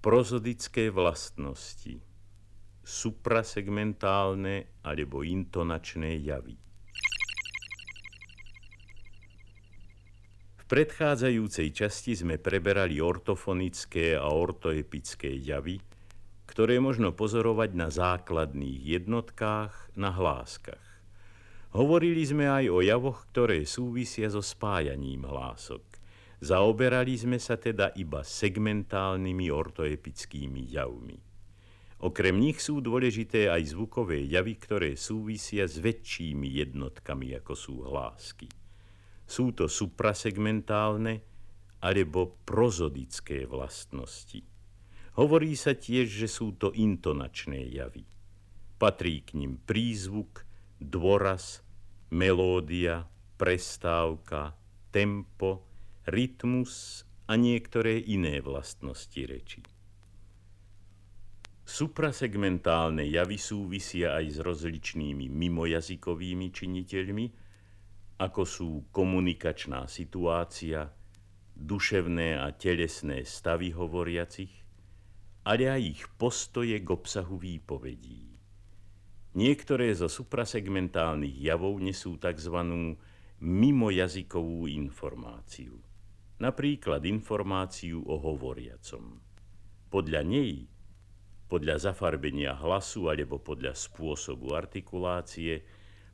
Prozodické vlastnosti suprasegmentálne alebo intonačné javy. V predchádzajúcej časti sme preberali ortofonické a ortoepické javy, ktoré možno pozorovať na základných jednotkách, na hláskach. Hovorili sme aj o javoch, ktoré súvisia so spájaním hlások. Zaoberali sme sa teda iba segmentálnymi ortoepickými javmi. Okrem nich sú dôležité aj zvukové javy, ktoré súvisia s väčšími jednotkami, ako sú hlásky. Sú to suprasegmentálne alebo prozodické vlastnosti. Hovorí sa tiež, že sú to intonačné javy. Patrí k nim prízvuk, dôraz, melódia, prestávka, tempo, rytmus a niektoré iné vlastnosti reči. Suprasegmentálne javy súvisia aj s rozličnými mimojazykovými činiteľmi, ako sú komunikačná situácia, duševné a telesné stavy hovoriacich, ale aj ich postoje k obsahu výpovedí. Niektoré zo suprasegmentálnych javov nesú tzv. mimojazykovú informáciu, napríklad informáciu o hovoriacom. Podľa nej podľa zafarbenia hlasu alebo podľa spôsobu artikulácie,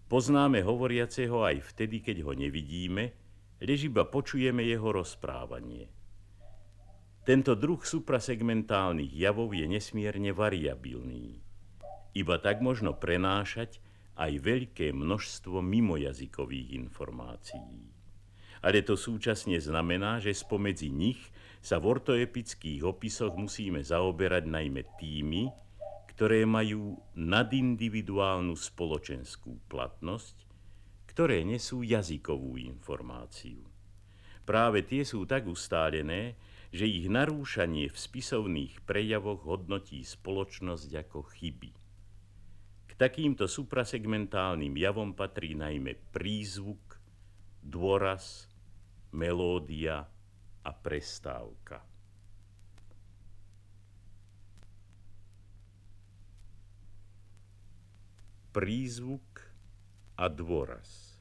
poznáme hovoriaceho aj vtedy, keď ho nevidíme, lež iba počujeme jeho rozprávanie. Tento druh suprasegmentálnych javov je nesmierne variabilný. Iba tak možno prenášať aj veľké množstvo mimojazykových informácií. Ale to súčasne znamená, že spomedzi nich sa v ortoepických opisoch musíme zaoberať najmä tými, ktoré majú nadindividuálnu spoločenskú platnosť, ktoré nesú jazykovú informáciu. Práve tie sú tak ustálené, že ich narúšanie v spisovných prejavoch hodnotí spoločnosť ako chyby. K takýmto suprasegmentálnym javom patrí najmä prízvuk, dôraz, melódia, a prestávka. Prízvuk a dôraz.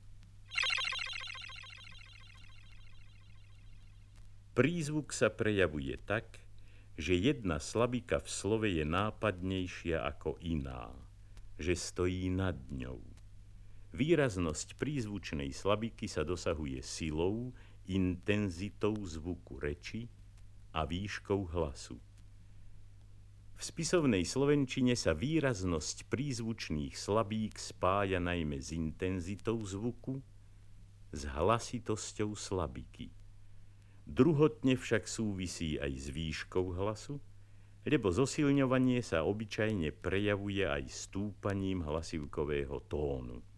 Prízvuk sa prejavuje tak, že jedna slabika v slove je nápadnejšia ako iná, že stojí nad ňou. Výraznosť prízvučnej slabiky sa dosahuje silou, intenzitou zvuku reči a výškou hlasu. V spisovnej slovenčine sa výraznosť prízvučných slabík spája najmä s intenzitou zvuku, s hlasitosťou slabiky. Druhotne však súvisí aj s výškou hlasu, lebo zosilňovanie sa obyčajne prejavuje aj stúpaním hlasivkového tónu.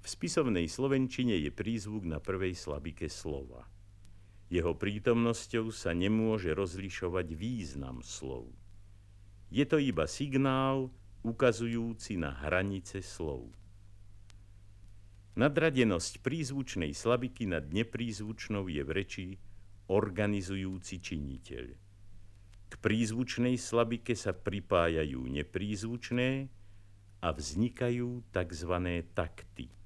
V spisovnej slovenčine je prízvuk na prvej slabike slova. Jeho prítomnosťou sa nemôže rozlišovať význam slov. Je to iba signál ukazujúci na hranice slov. Nadradenosť prízvučnej slabiky nad neprízvučnou je v reči organizujúci činiteľ. K prízvučnej slabike sa pripájajú neprízvučné a vznikajú tzv. takty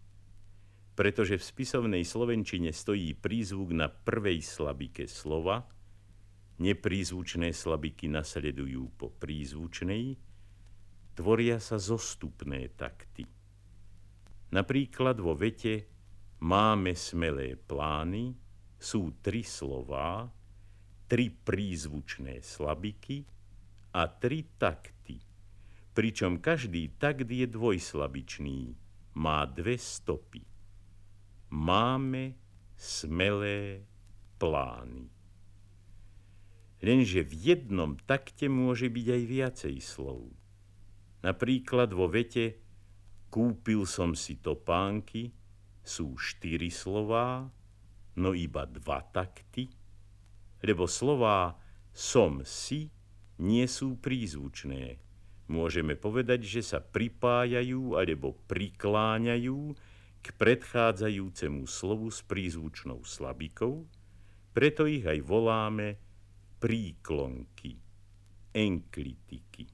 pretože v spisovnej slovenčine stojí prízvuk na prvej slabike slova, neprízvučné slabiky nasledujú po prízvučnej, tvoria sa zostupné takty. Napríklad vo vete máme smelé plány, sú tri slová, tri prízvučné slabiky a tri takty, pričom každý takt je dvojslabičný, má dve stopy máme smelé plány. Lenže v jednom takte môže byť aj viacej slov. Napríklad vo vete kúpil som si topánky sú štyri slová, no iba dva takty, lebo slová som si nie sú prízvučné. Môžeme povedať, že sa pripájajú alebo prikláňajú k predchádzajúcemu slovu s prízvučnou slabikou, preto ich aj voláme príklonky. enklitiky.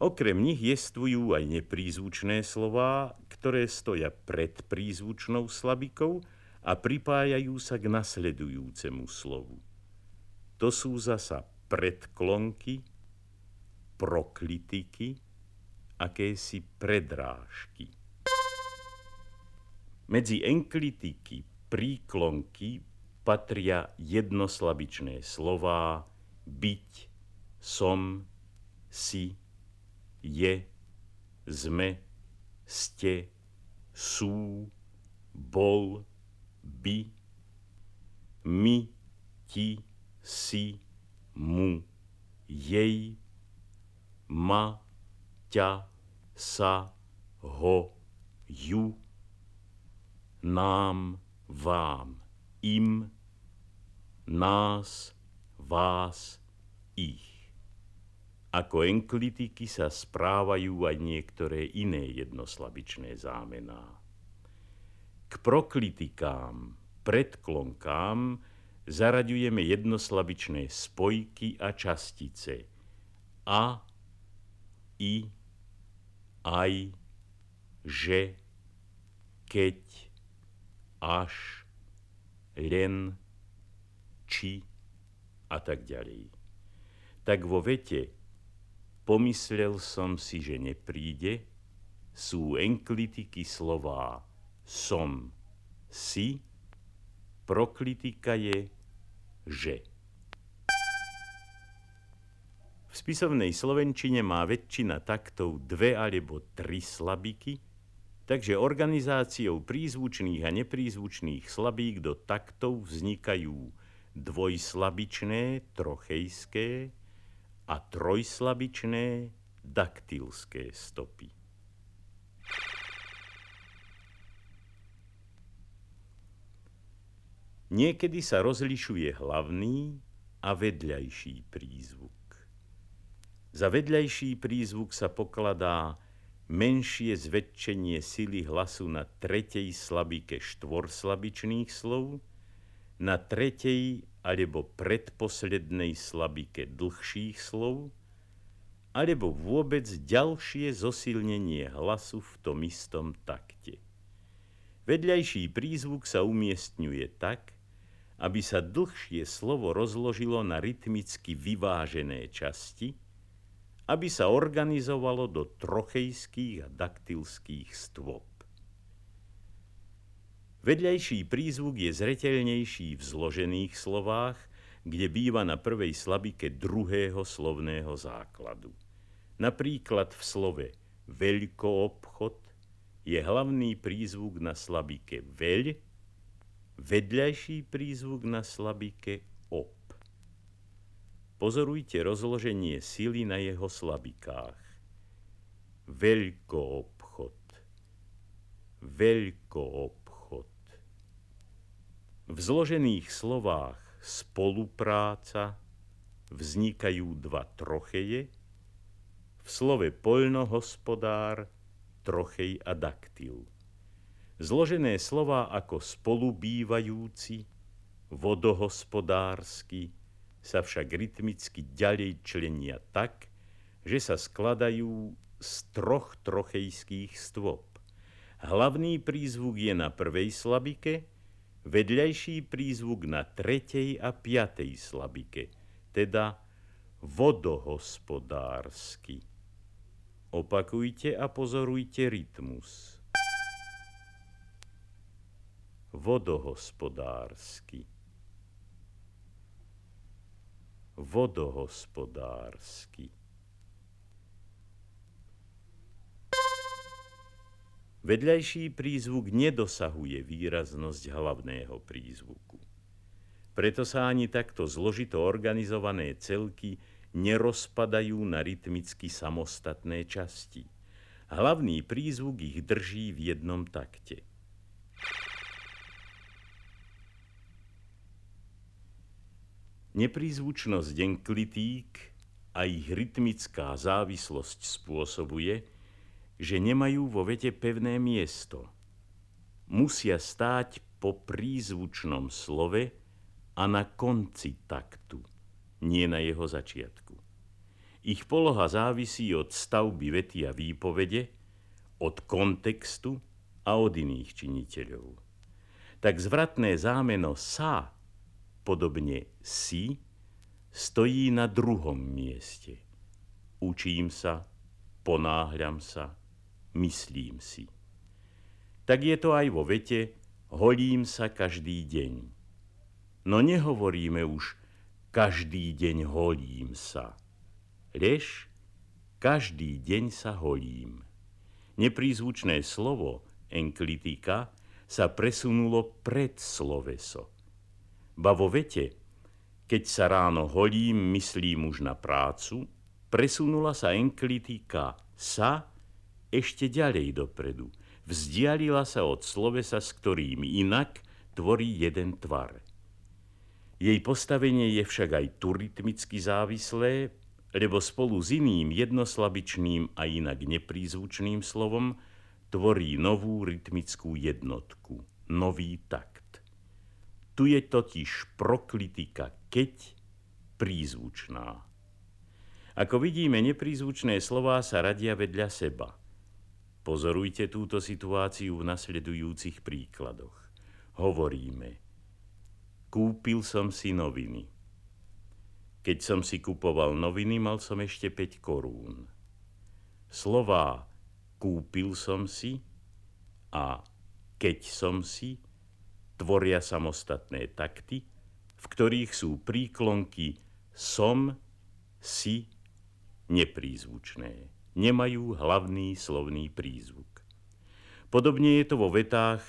Okrem nich jestvujú aj neprízvučné slová, ktoré stoja pred prízvučnou slabikou a pripájajú sa k nasledujúcemu slovu. To sú zasa predklonky, proklitiky, akési predrážky. Medzi enklitiky, príklonky patria jednoslabičné slová byť, som, si, je, sme, ste, sú, bol, by, my, ti, si, mu, jej, ma, ťa, sa, ho, ju, nám, vám, im, nás, vás, ich. Ako enklitiky sa správajú aj niektoré iné jednoslabičné zámená. K proklitikám, predklonkám zaraďujeme jednoslabičné spojky a častice a, i, aj, že, keď, až, len, či a tak ďalej. Tak vo vete Pomyslel som si, že nepríde, sú enklitiky slová som, si, proklitika je že. V spisovnej slovenčine má väčšina taktov dve alebo tri slabiky, takže organizáciou prízvučných a neprízvučných slabík do taktov vznikajú dvojslabičné, trochejské, a trojslabičné daktylské stopy. Niekedy sa rozlišuje hlavný a vedľajší prízvuk. Za vedľajší prízvuk sa pokladá menšie zväčšenie sily hlasu na tretej slabike štvorslabičných slov, na tretej alebo predposlednej slabike dlhších slov, alebo vôbec ďalšie zosilnenie hlasu v tom istom takte. Vedľajší prízvuk sa umiestňuje tak, aby sa dlhšie slovo rozložilo na rytmicky vyvážené časti, aby sa organizovalo do trochejských a daktylských stôp. Vedľajší prízvuk je zreteľnejší v zložených slovách, kde býva na prvej slabike druhého slovného základu. Napríklad v slove veľkoobchod je hlavný prízvuk na slabike veľ, vedľajší prízvuk na slabike. Pozorujte rozloženie sily na jeho slabikách. Veľkoobchod, veľkoobchod, v zložených slovách spolupráca vznikajú dva trocheje, v slove poľnohospodár trochej a daktyl. Zložené slova ako spolubývajúci, vodohospodársky sa však rytmicky ďalej členia tak, že sa skladajú z troch trochejských stôp. Hlavný prízvuk je na prvej slabike, vedľajší prízvuk na tretej a piatej slabike, teda vodohospodársky. Opakujte a pozorujte rytmus. Vodohospodársky. Vodohospodársky. Vedľajší prízvuk nedosahuje výraznosť hlavného prízvuku. Preto sa ani takto zložito organizované celky nerozpadajú na rytmicky samostatné časti. Hlavný prízvuk ich drží v jednom takte. Neprízvučnosť enklitík a ich rytmická závislosť spôsobuje, že nemajú vo vete pevné miesto. Musia stáť po prízvučnom slove a na konci taktu. nie na jeho začiatku. Ich poloha závisí od stavby vety a výpovede, od kontextu a od iných činiteľov. Tak zvratné zámeno sa, podobne si, stojí na druhom mieste. Učím sa, ponáhľam sa, myslím si. Tak je to aj vo vete, holím sa každý deň. No nehovoríme už, každý deň holím sa. Lež, každý deň sa holím. Neprízvučné slovo, enklitika, sa presunulo pred sloveso. Ba vo vete, keď sa ráno holím, myslím už na prácu, presunula sa enklitika sa ešte ďalej dopredu. Vzdialila sa od slovesa, s ktorým inak tvorí jeden tvar. Jej postavenie je však aj tu rytmicky závislé, lebo spolu s iným jednoslabičným a inak neprízvučným slovom tvorí novú rytmickú jednotku, nový takt. Tu je totiž proklitika keď prízvučná. Ako vidíme, neprízvučné slová sa radia vedľa seba. Pozorujte túto situáciu v nasledujúcich príkladoch. Hovoríme, kúpil som si noviny. Keď som si kupoval noviny, mal som ešte 5 korún. Slová kúpil som si a keď som si tvoria samostatné takty, v ktorých sú príklonky som, si, neprízvučné. Nemajú hlavný slovný prízvuk. Podobne je to vo vetách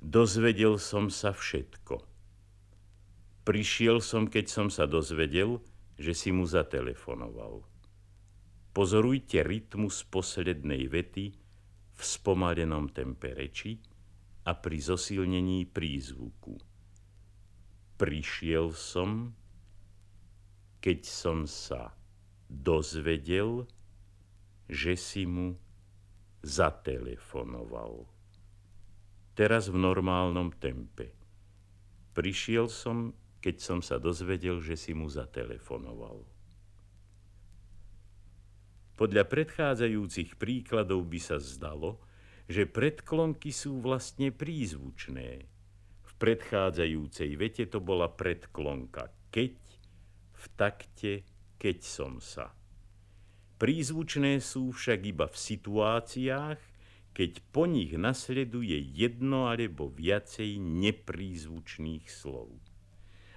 dozvedel som sa všetko. Prišiel som, keď som sa dozvedel, že si mu zatelefonoval. Pozorujte rytmus poslednej vety v spomalenom tempe reči a pri zosilnení prízvuku. Prišiel som, keď som sa dozvedel, že si mu zatelefonoval. Teraz v normálnom tempe. Prišiel som, keď som sa dozvedel, že si mu zatelefonoval. Podľa predchádzajúcich príkladov by sa zdalo, že predklonky sú vlastne prízvučné. V predchádzajúcej vete to bola predklonka keď, v takte keď som sa. Prízvučné sú však iba v situáciách, keď po nich nasleduje jedno alebo viacej neprízvučných slov.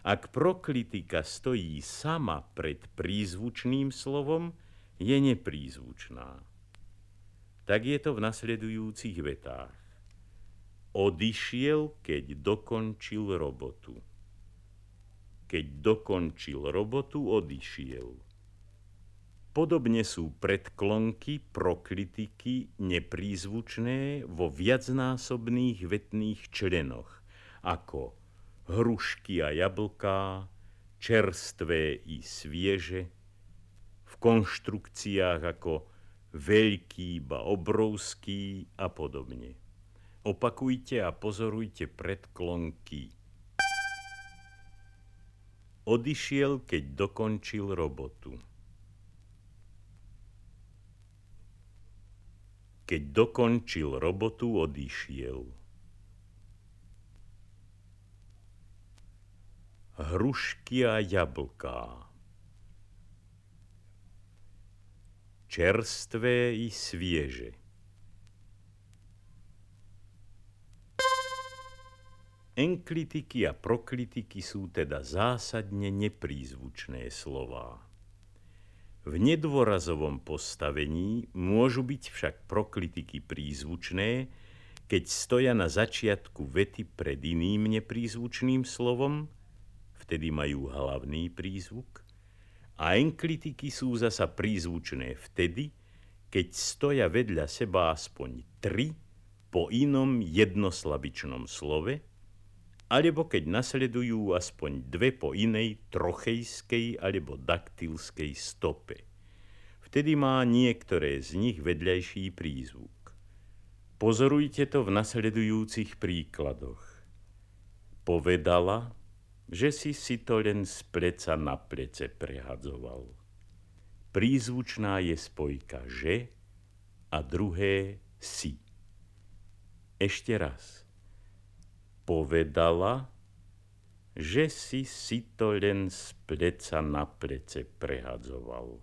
Ak proklitika stojí sama pred prízvučným slovom, je neprízvučná. Tak je to v nasledujúcich vetách. Odišiel, keď dokončil robotu. Keď dokončil robotu, odišiel. Podobne sú predklonky, proklitiky neprízvučné vo viacnásobných vetných členoch, ako hrušky a jablká, čerstvé i svieže, v konštrukciách ako veľký, ba obrovský a podobne. Opakujte a pozorujte predklonky. Odišiel, keď dokončil robotu. Keď dokončil robotu, odišiel. hrušky a jablká. Čerstvé i svieže. Enklitiky a proklitiky sú teda zásadne neprízvučné slová. V nedôrazovom postavení môžu byť však proklitiky prízvučné, keď stoja na začiatku vety pred iným neprízvučným slovom, vtedy majú hlavný prízvuk, a enklitiky sú zasa prízvučné vtedy, keď stoja vedľa seba aspoň tri po inom jednoslabičnom slove, alebo keď nasledujú aspoň dve po inej trochejskej alebo daktilskej stope. Vtedy má niektoré z nich vedľajší prízvuk. Pozorujte to v nasledujúcich príkladoch. Povedala, že si si to len z pleca na plece prehadzoval. Prízvučná je spojka že a druhé si. Ešte raz. Povedala, že si si to len z pleca na plece prehadzoval.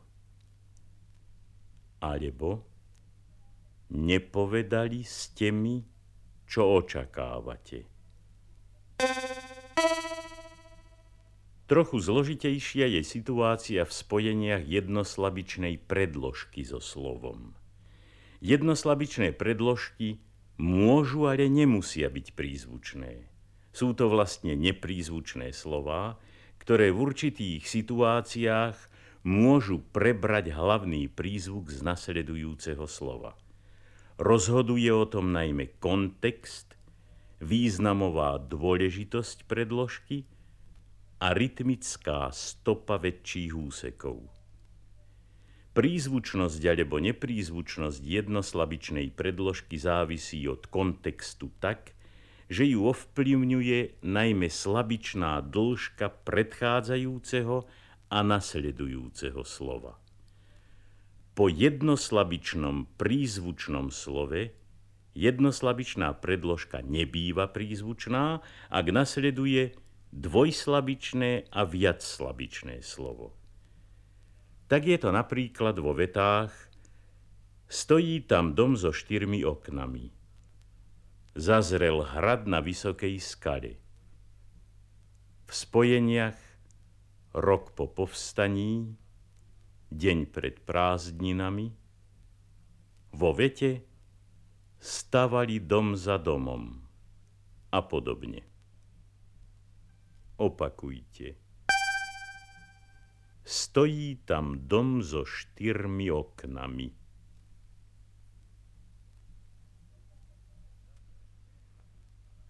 Alebo nepovedali ste mi, čo očakávate. Trochu zložitejšia je situácia v spojeniach jednoslabičnej predložky so slovom. Jednoslabičné predložky môžu, ale nemusia byť prízvučné. Sú to vlastne neprízvučné slová, ktoré v určitých situáciách môžu prebrať hlavný prízvuk z nasledujúceho slova. Rozhoduje o tom najmä kontext, významová dôležitosť predložky a rytmická stopa väčších úsekov. Prízvučnosť alebo neprízvučnosť jednoslabičnej predložky závisí od kontextu tak, že ju ovplyvňuje najmä slabičná dĺžka predchádzajúceho a nasledujúceho slova. Po jednoslabičnom prízvučnom slove jednoslabičná predložka nebýva prízvučná, ak nasleduje dvojslabičné a viacslabičné slovo. Tak je to napríklad vo vetách Stojí tam dom so štyrmi oknami. Zazrel hrad na vysokej skale. V spojeniach rok po povstaní, deň pred prázdninami, vo vete stavali dom za domom a podobne. Opakujte. Stojí tam dom so štyrmi oknami.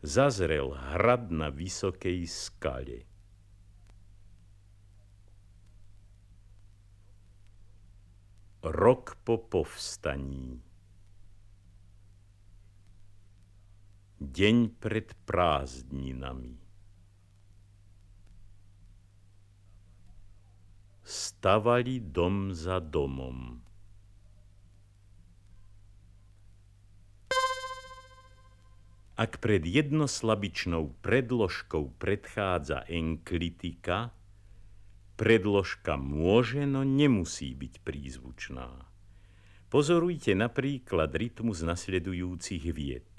Zazrel hrad na vysokej skale. Rok po povstaní. Deň pred prázdninami. Stavali dom za domom. Ak pred jednoslabičnou predložkou predchádza enklitika, predložka môže, no nemusí byť prízvučná. Pozorujte napríklad rytmus nasledujúcich viet.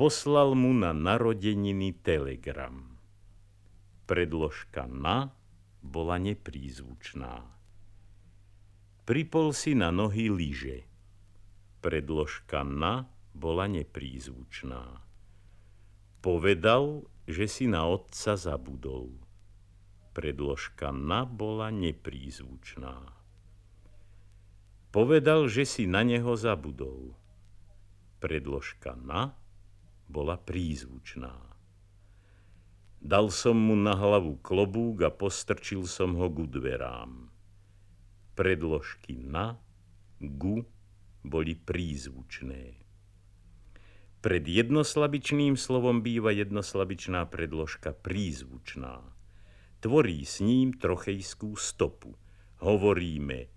Poslal mu na narodeniny telegram. Predložka na bola neprízvučná. Pripol si na nohy lyže. Predložka na bola neprízvučná. Povedal, že si na otca zabudol. Predložka na bola neprízvučná. Povedal, že si na neho zabudol. Predložka na bola prízvučná. Dal som mu na hlavu klobúk a postrčil som ho ku dverám. Predložky na, gu boli prízvučné. Pred jednoslabičným slovom býva jednoslabičná predložka prízvučná. Tvorí s ním trochejskú stopu. Hovoríme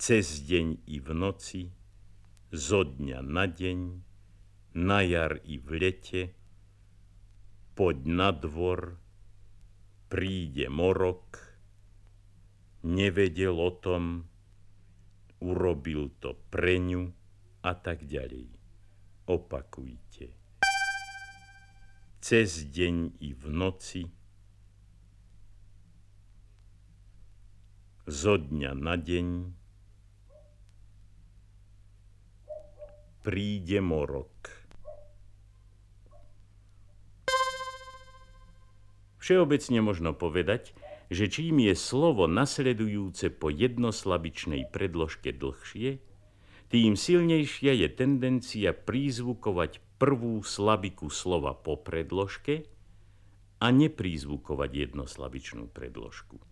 cez deň i v noci, zo dňa na deň, na jar i v lete, poď na dvor, príde morok, nevedel o tom, urobil to pre ňu a tak ďalej. Opakujte. Cez deň i v noci, zo dňa na deň, príde morok. Všeobecne možno povedať, že čím je slovo nasledujúce po jednoslabičnej predložke dlhšie, tým silnejšia je tendencia prízvukovať prvú slabiku slova po predložke a neprízvukovať jednoslabičnú predložku.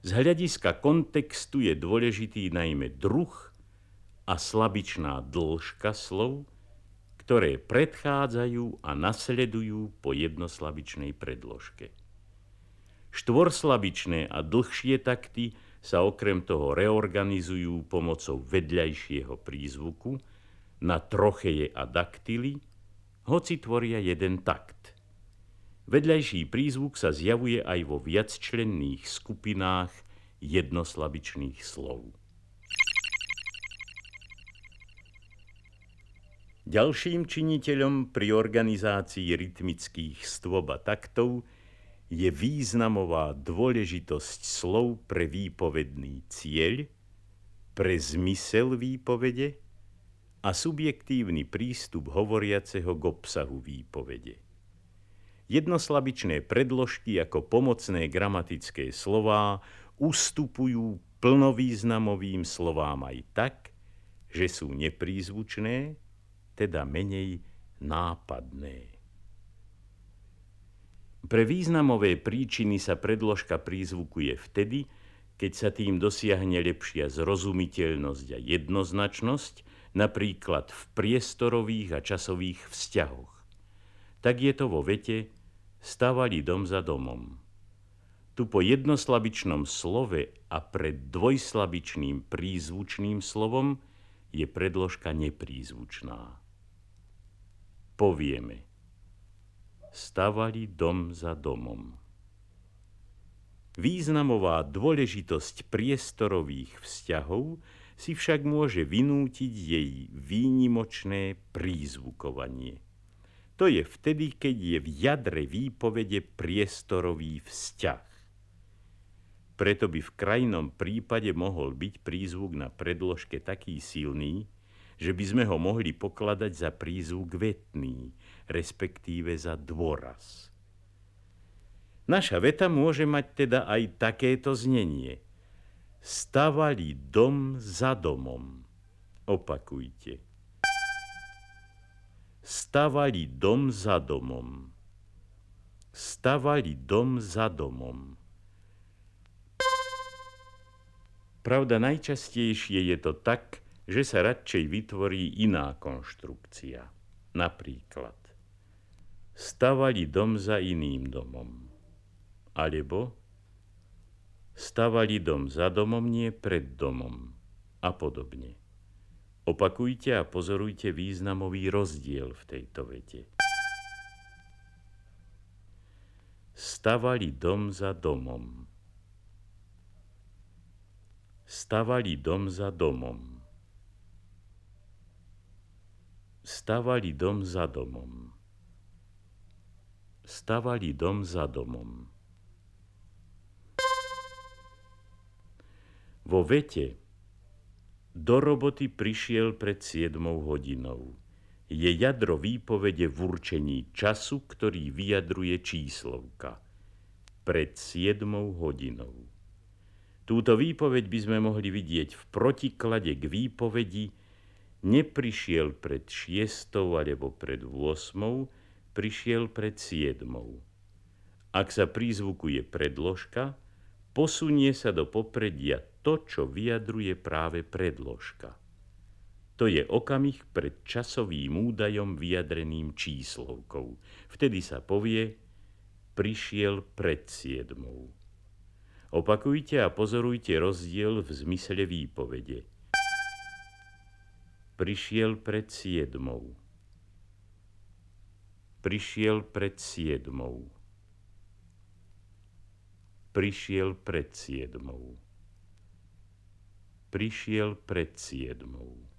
Z hľadiska kontextu je dôležitý najmä druh a slabičná dĺžka slov, ktoré predchádzajú a nasledujú po jednoslabičnej predložke. Štvorslabičné a dlhšie takty sa okrem toho reorganizujú pomocou vedľajšieho prízvuku na trocheje a daktily, hoci tvoria jeden takt. Vedľajší prízvuk sa zjavuje aj vo viacčlenných skupinách jednoslabičných slov. Ďalším činiteľom pri organizácii rytmických stôb a taktov je významová dôležitosť slov pre výpovedný cieľ, pre zmysel výpovede a subjektívny prístup hovoriaceho k obsahu výpovede. Jednoslabičné predložky ako pomocné gramatické slová ustupujú plnovýznamovým slovám aj tak, že sú neprízvučné, teda menej nápadné. Pre významové príčiny sa predložka prízvukuje vtedy, keď sa tým dosiahne lepšia zrozumiteľnosť a jednoznačnosť, napríklad v priestorových a časových vzťahoch. Tak je to vo vete stavali dom za domom. Tu po jednoslabičnom slove a pred dvojslabičným prízvučným slovom je predložka neprízvučná povieme. Stavali dom za domom. Významová dôležitosť priestorových vzťahov si však môže vynútiť jej výnimočné prízvukovanie. To je vtedy, keď je v jadre výpovede priestorový vzťah. Preto by v krajnom prípade mohol byť prízvuk na predložke taký silný, že by sme ho mohli pokladať za prízvuk vetný, respektíve za dôraz. Naša veta môže mať teda aj takéto znenie. Stavali dom za domom. Opakujte. Stavali dom za domom. Stavali dom za domom. Pravda, najčastejšie je to tak, že sa radšej vytvorí iná konštrukcia. Napríklad stavali dom za iným domom. Alebo stavali dom za domom, nie pred domom. A podobne. Opakujte a pozorujte významový rozdiel v tejto vete. Stavali dom za domom. Stavali dom za domom stavali dom za domom. Stavali dom za domom. Vo vete do roboty prišiel pred 7 hodinou. Je jadro výpovede v určení času, ktorý vyjadruje číslovka. Pred 7 hodinou. Túto výpoveď by sme mohli vidieť v protiklade k výpovedi neprišiel pred šiestou alebo pred vôsmou, prišiel pred siedmou. Ak sa prízvukuje predložka, posunie sa do popredia to, čo vyjadruje práve predložka. To je okamih pred časovým údajom vyjadreným číslovkou. Vtedy sa povie, prišiel pred siedmou. Opakujte a pozorujte rozdiel v zmysle výpovede prišiel pred siedmou. Prišiel pred siedmou. Prišiel pred siedmou. Prišiel pred siedmou.